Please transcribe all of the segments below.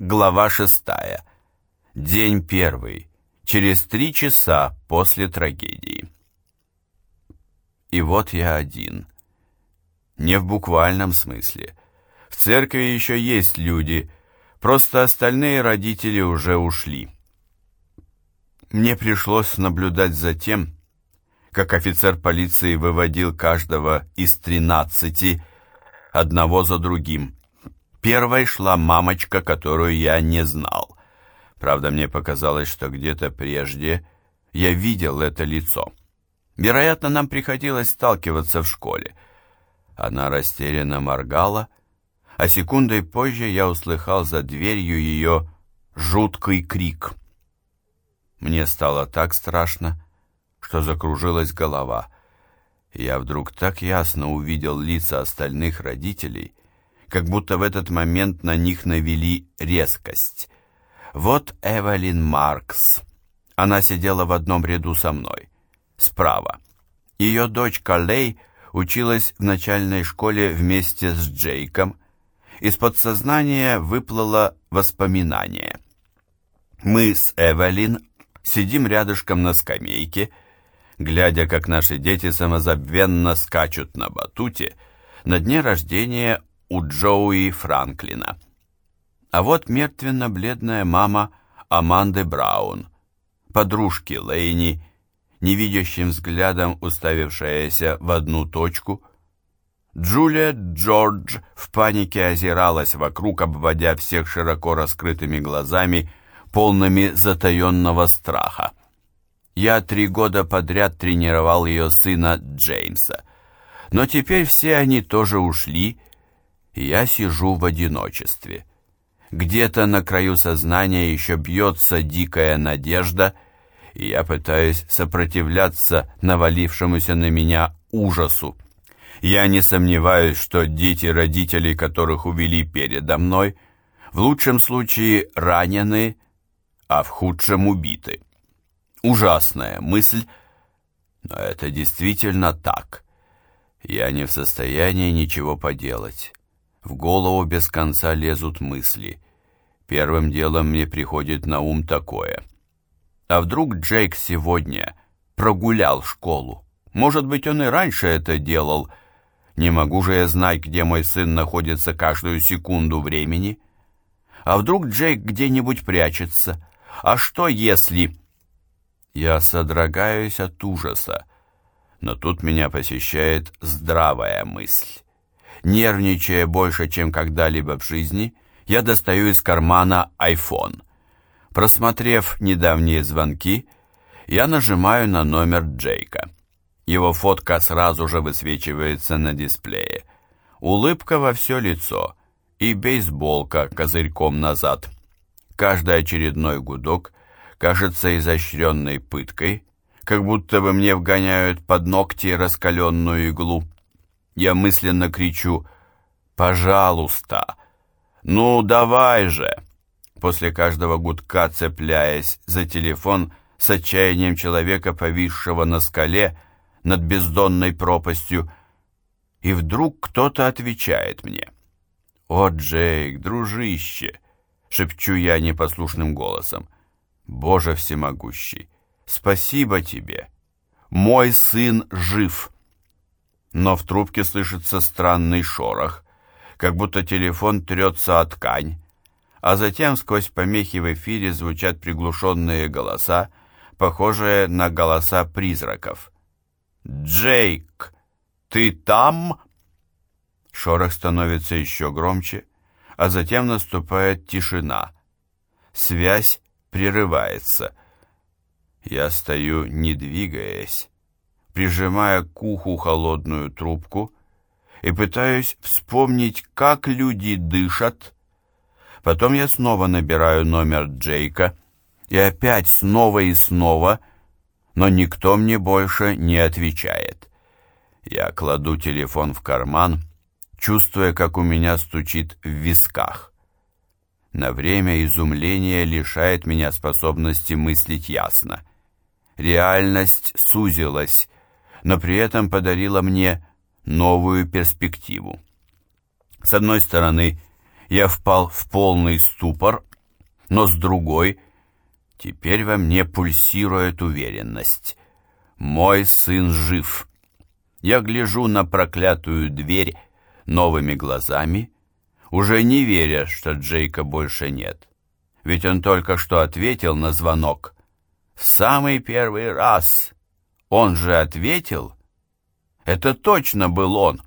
Глава шестая. День первый. Через три часа после трагедии. И вот я один. Не в буквальном смысле. В церкви еще есть люди, просто остальные родители уже ушли. Мне пришлось наблюдать за тем, как офицер полиции выводил каждого из тринадцати одного за другим. Первой шла мамочка, которую я не знал. Правда, мне показалось, что где-то прежде я видел это лицо. Вероятно, нам приходилось сталкиваться в школе. Она растерянно моргала, а секундой позже я услыхал за дверью ее жуткий крик. Мне стало так страшно, что закружилась голова. Я вдруг так ясно увидел лица остальных родителей, как будто в этот момент на них навели резкость. Вот Эвелин Маркс. Она сидела в одном ряду со мной, справа. Ее дочь Калей училась в начальной школе вместе с Джейком. Из подсознания выплыло воспоминание. Мы с Эвелин сидим рядышком на скамейке, глядя, как наши дети самозабвенно скачут на батуте на дне рождения у Джоуи Франклина. А вот мертвенно-бледная мама Аманды Браун, подружки Лейни, невидящим взглядом уставившаяся в одну точку. Джулия Джордж в панике озиралась вокруг, обводя всех широко раскрытыми глазами, полными затаенного страха. Я три года подряд тренировал ее сына Джеймса. Но теперь все они тоже ушли, я сижу в одиночестве. Где-то на краю сознания еще бьется дикая надежда, и я пытаюсь сопротивляться навалившемуся на меня ужасу. Я не сомневаюсь, что дети родителей, которых увели передо мной, в лучшем случае ранены, а в худшем убиты. Ужасная мысль, но это действительно так. Я не в состоянии ничего поделать. В голову без конца лезут мысли. Первым делом мне приходит на ум такое. А вдруг Джейк сегодня прогулял школу? Может быть, он и раньше это делал. Не могу же я знать, где мой сын находится каждую секунду времени. А вдруг Джейк где-нибудь прячется? А что если... Я содрогаюсь от ужаса, но тут меня посещает здравая мысль. Нервничая больше, чем когда-либо в жизни, я достаю из кармана iPhone. Просмотрев недавние звонки, я нажимаю на номер Джейка. Его фотка сразу же высвечивается на дисплее. Улыбка во все лицо и бейсболка козырьком назад. Каждый очередной гудок кажется изощренной пыткой, как будто бы мне вгоняют под ногти раскаленную иглу. Я мысленно кричу «Пожалуйста! Ну, давай же!» После каждого гудка, цепляясь за телефон с отчаянием человека, повисшего на скале над бездонной пропастью, и вдруг кто-то отвечает мне. «О, Джейк, дружище!» — шепчу я непослушным голосом. «Боже всемогущий, спасибо тебе! Мой сын жив!» Но в трубке слышится странный шорох, как будто телефон трется о ткань, а затем сквозь помехи в эфире звучат приглушенные голоса, похожие на голоса призраков. «Джейк, ты там?» Шорох становится еще громче, а затем наступает тишина. Связь прерывается. Я стою, не двигаясь, прижимая к уху холодную трубку, и пытаюсь вспомнить, как люди дышат. Потом я снова набираю номер Джейка, и опять снова и снова, но никто мне больше не отвечает. Я кладу телефон в карман, чувствуя, как у меня стучит в висках. На время изумление лишает меня способности мыслить ясно. Реальность сузилась, но при этом подарила мне новую перспективу. С одной стороны, я впал в полный ступор, но с другой, теперь во мне пульсирует уверенность. Мой сын жив. Я гляжу на проклятую дверь новыми глазами, уже не веря, что Джейка больше нет. Ведь он только что ответил на звонок. В самый первый раз он же ответил. Это точно был он.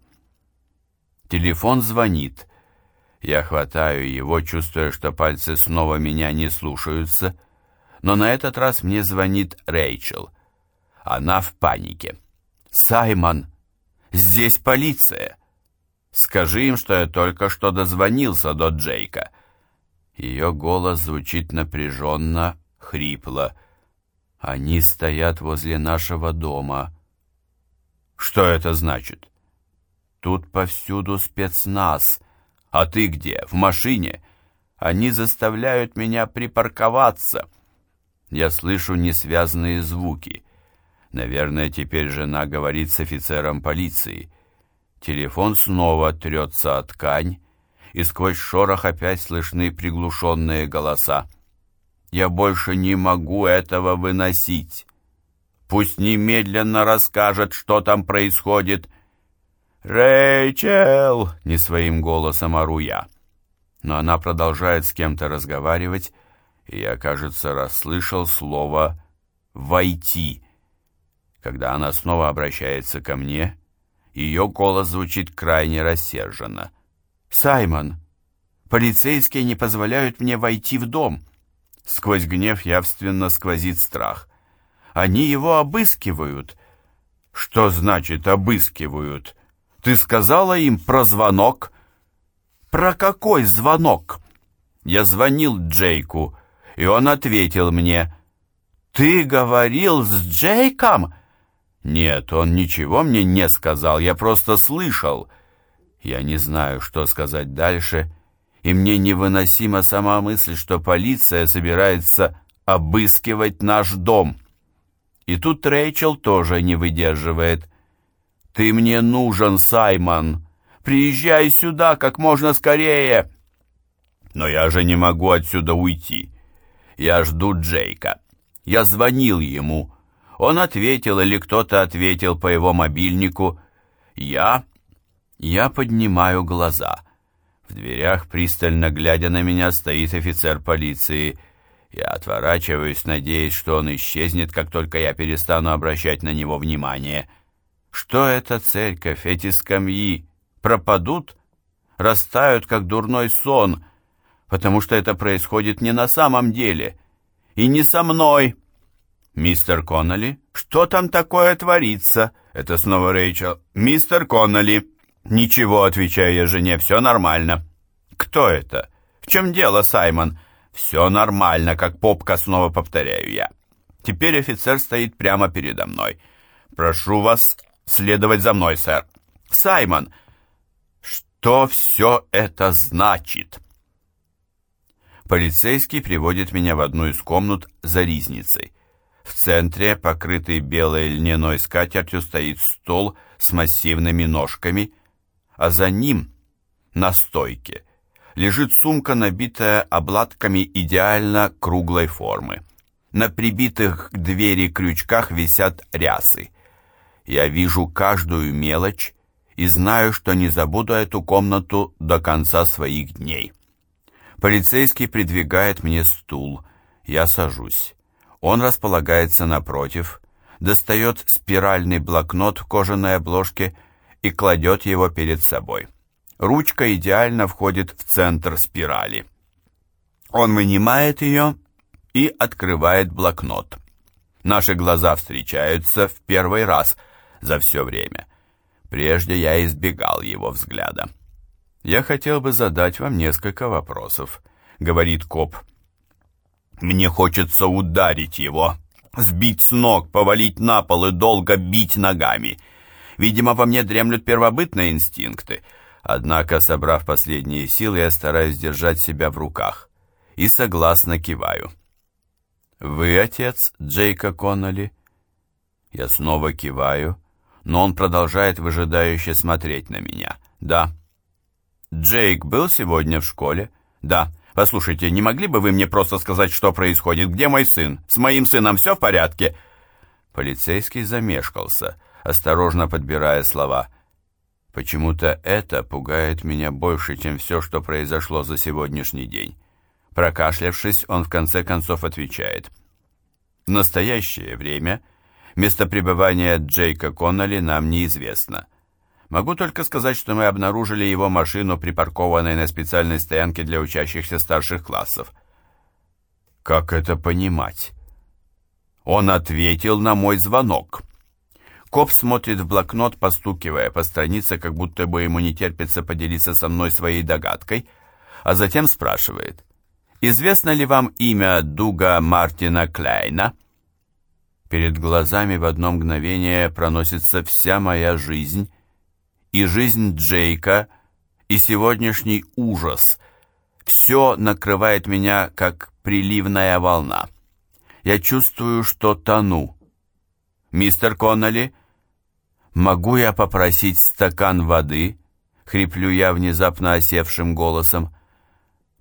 Телефон звонит. Я хватаю его, чувствуя, что пальцы снова меня не слушаются. Но на этот раз мне звонит Рэйчел. Она в панике. «Саймон, здесь полиция!» «Скажи им, что я только что дозвонился до Джейка». Ее голос звучит напряженно, хрипло. «Они стоят возле нашего дома». «Что это значит?» «Тут повсюду спецназ. А ты где? В машине? Они заставляют меня припарковаться». Я слышу несвязные звуки. Наверное, теперь жена говорит с офицером полиции. Телефон снова трется о ткань, и сквозь шорох опять слышны приглушенные голоса. Я больше не могу этого выносить. Пусть немедленно расскажет, что там происходит. «Рэйчел!» — не своим голосом ору я. Но она продолжает с кем-то разговаривать, и я, кажется, расслышал слово «войти». Когда она снова обращается ко мне, ее голос звучит крайне рассерженно. «Саймон, полицейские не позволяют мне войти в дом». Сквозь гнев явственно сквозит страх. «Они его обыскивают». «Что значит «обыскивают»? Ты сказала им про звонок?» «Про какой звонок?» Я звонил Джейку, и он ответил мне. «Ты говорил с Джейком?» «Нет, он ничего мне не сказал, я просто слышал». Я не знаю, что сказать дальше, и мне невыносима сама мысль, что полиция собирается обыскивать наш дом. И тут Рэйчел тоже не выдерживает. «Ты мне нужен, Саймон! Приезжай сюда как можно скорее!» «Но я же не могу отсюда уйти. Я жду Джейка. Я звонил ему. Он ответил или кто-то ответил по его мобильнику. Я я поднимаю глаза. В дверях, пристально глядя на меня, стоит офицер полиции. Я отворачиваюсь, надеясь, что он исчезнет, как только я перестану обращать на него внимание. Что это церковь, эти скамьи? Пропадут? Растают, как дурной сон, потому что это происходит не на самом деле. И не со мной. «Мистер Конноли, что там такое творится?» Это снова Рэйчел. «Мистер Конноли!» «Ничего», — отвечаю я жене, — «все нормально». «Кто это? В чем дело, Саймон?» «Все нормально, как попка, снова повторяю я». Теперь офицер стоит прямо передо мной. «Прошу вас следовать за мной, сэр». «Саймон, что все это значит?» Полицейский приводит меня в одну из комнат за ризницей. В центре, покрытый белой льняной скатертью, стоит стол с массивными ножками — а за ним, на стойке, лежит сумка, набитая обладками идеально круглой формы. На прибитых к двери крючках висят рясы. Я вижу каждую мелочь и знаю, что не забуду эту комнату до конца своих дней. Полицейский придвигает мне стул. Я сажусь. Он располагается напротив, достает спиральный блокнот в кожаной обложке и кладет его перед собой. Ручка идеально входит в центр спирали. Он вынимает ее и открывает блокнот. Наши глаза встречаются в первый раз за все время. Прежде я избегал его взгляда. «Я хотел бы задать вам несколько вопросов», — говорит коп. «Мне хочется ударить его, сбить с ног, повалить на пол и долго бить ногами. Видимо, во мне дремлют первобытные инстинкты. Однако, собрав последние силы, я стараюсь держать себя в руках. И согласно киваю. «Вы отец Джейка Конноли?» Я снова киваю, но он продолжает выжидающе смотреть на меня. «Да». Джейк был сегодня в школе? Да. Послушайте, не могли бы вы мне просто сказать, что происходит? Где мой сын? С моим сыном все в порядке? Полицейский замешкался, осторожно подбирая слова. Почему-то это пугает меня больше, чем все, что произошло за сегодняшний день. Прокашлявшись, он в конце концов отвечает. В настоящее время место пребывания Джейка Конноли нам неизвестно. Могу только сказать, что мы обнаружили его машину, припаркованной на специальной стоянке для учащихся старших классов. Как это понимать? Он ответил на мой звонок. Коп смотрит в блокнот, постукивая по странице, как будто бы ему не терпится поделиться со мной своей догадкой, а затем спрашивает, «Известно ли вам имя Дуга Мартина Кляйна?» Перед глазами в одно мгновение проносится вся моя жизнь, и жизнь Джейка, и сегодняшний ужас. Все накрывает меня, как приливная волна. Я чувствую, что тону. «Мистер Конноли, могу я попросить стакан воды?» — хриплю я внезапно осевшим голосом.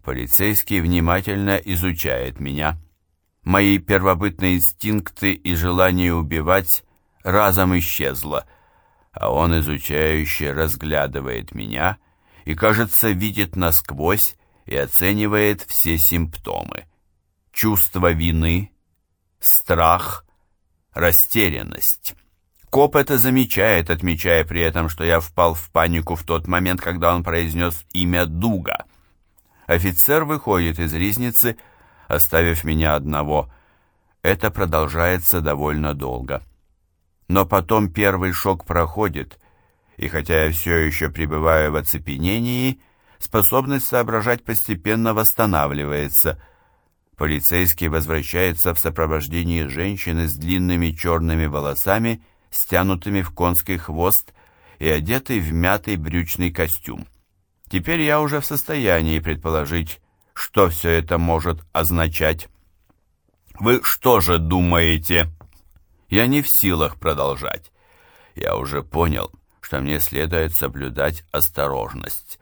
Полицейский внимательно изучает меня. Мои первобытные инстинкты и желание убивать разом исчезло, а он изучающе разглядывает меня и, кажется, видит насквозь и оценивает все симптомы. Чувство вины, страх, растерянность. Коп это замечает, отмечая при этом, что я впал в панику в тот момент, когда он произнес имя Дуга. Офицер выходит из ризницы, оставив меня одного. Это продолжается довольно долго. Но потом первый шок проходит, и хотя я все еще пребываю в оцепенении, способность соображать постепенно восстанавливается – Полицейский возвращается в сопровождении женщины с длинными черными волосами, стянутыми в конский хвост и одетой в мятый брючный костюм. Теперь я уже в состоянии предположить, что все это может означать. Вы что же думаете? Я не в силах продолжать. Я уже понял, что мне следует соблюдать осторожность.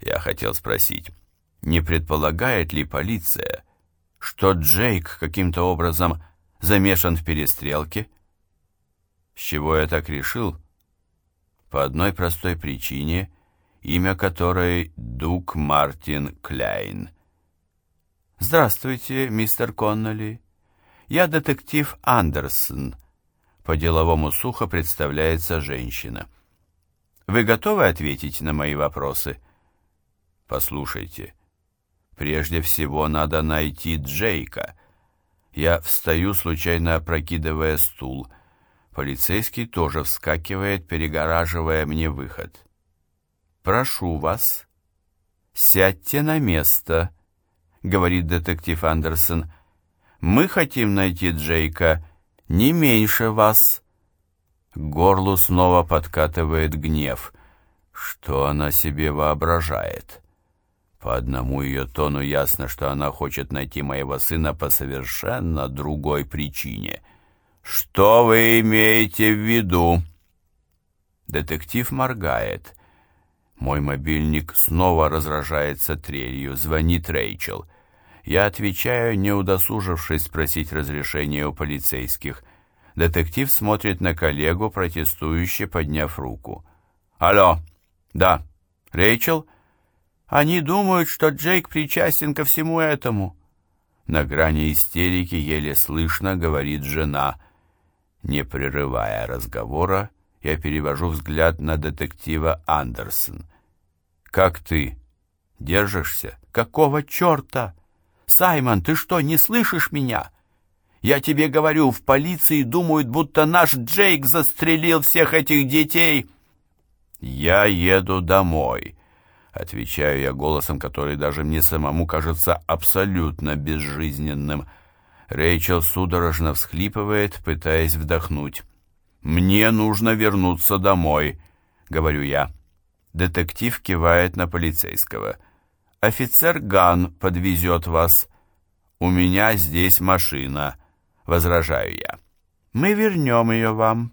Я хотел спросить, не предполагает ли полиция, что Джейк каким-то образом замешан в перестрелке. С чего я так решил? По одной простой причине, имя которой Дук Мартин Кляйн. «Здравствуйте, мистер Конноли. Я детектив Андерсон». По-деловому сухо представляется женщина. «Вы готовы ответить на мои вопросы?» «Послушайте». Прежде всего надо найти Джейка. Я встаю, случайно опрокидывая стул. Полицейский тоже вскакивает, перегораживая мне выход. «Прошу вас, сядьте на место», — говорит детектив Андерсон. «Мы хотим найти Джейка не меньше вас». Горлу снова подкатывает гнев. Что она себе воображает? По одному ее тону ясно, что она хочет найти моего сына по совершенно другой причине. «Что вы имеете в виду?» Детектив моргает. Мой мобильник снова разражается трелью. Звонит Рэйчел. Я отвечаю, не удосужившись спросить разрешения у полицейских. Детектив смотрит на коллегу, протестующе подняв руку. «Алло! Да, Рэйчел?» Они думают, что Джейк причастен ко всему этому. На грани истерики еле слышно говорит жена. Не прерывая разговора, я перевожу взгляд на детектива Андерсон. «Как ты? Держишься? Какого черта? Саймон, ты что, не слышишь меня? Я тебе говорю, в полиции думают, будто наш Джейк застрелил всех этих детей». «Я еду домой», Отвечаю я голосом, который даже мне самому кажется абсолютно безжизненным. Рэйчел судорожно всхлипывает, пытаясь вдохнуть. «Мне нужно вернуться домой», — говорю я. Детектив кивает на полицейского. «Офицер Ган подвезет вас. У меня здесь машина», — возражаю я. «Мы вернем ее вам,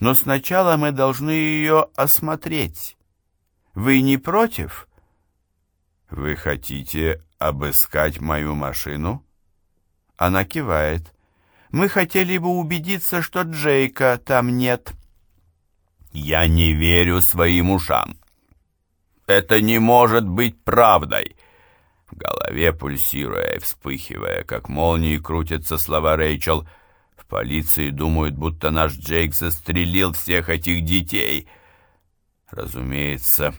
но сначала мы должны ее осмотреть». Вы не против? «Вы хотите обыскать мою машину?» Она кивает. «Мы хотели бы убедиться, что Джейка там нет». «Я не верю своим ушам. Это не может быть правдой!» В голове, пульсируя и вспыхивая, как молнии, крутятся слова Рэйчел. В полиции думают, будто наш Джейк застрелил всех этих детей. Разумеется,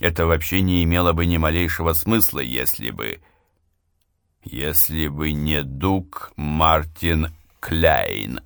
это вообще не имело бы ни малейшего смысла, если бы... Если бы не Дуг Мартин Кляйн.